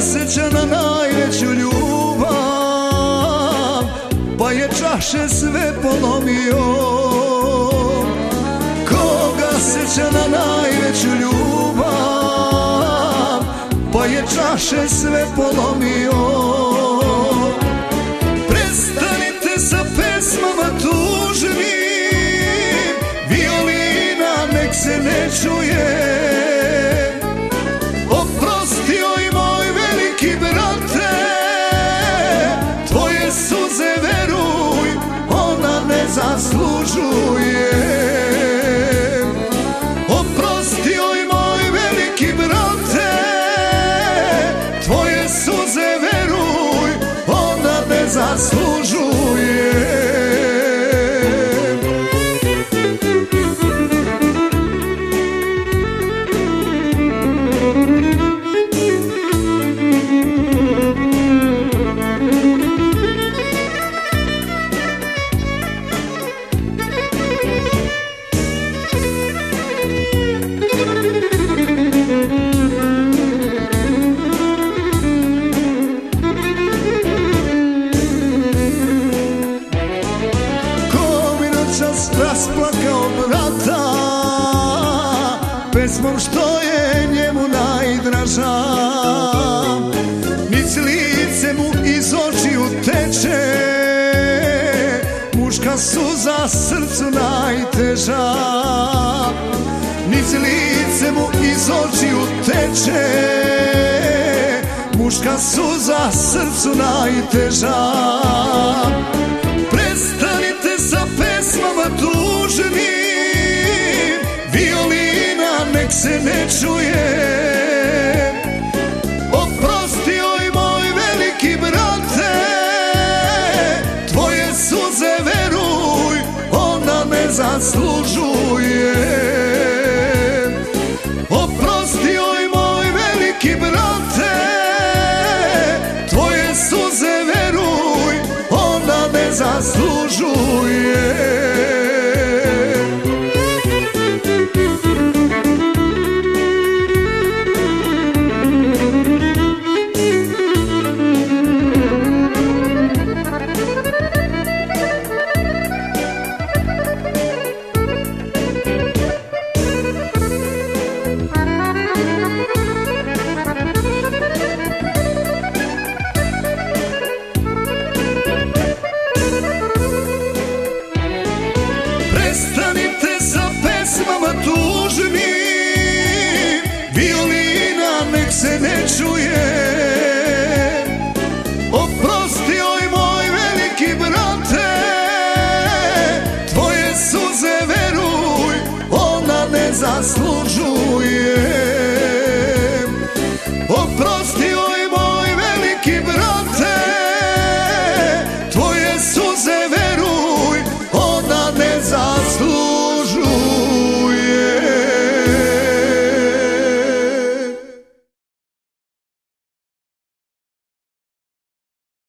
seća na najveću ljubav Pa je čaše sve polomio. Koga seća na najveću ljubav Pa je čaše sve polomio. Prestanite sa pesmama tužnim Violina nek se ne čuje. заслужил. Rasplakao brata Pesmom što je njemu najdraža. Nic lice mu iz očiju teče Muška suza srcu najteža. Nic lice mu iz očiju teče Muška suza srcu najteža zaslužuje zaslužuje